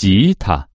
吉他。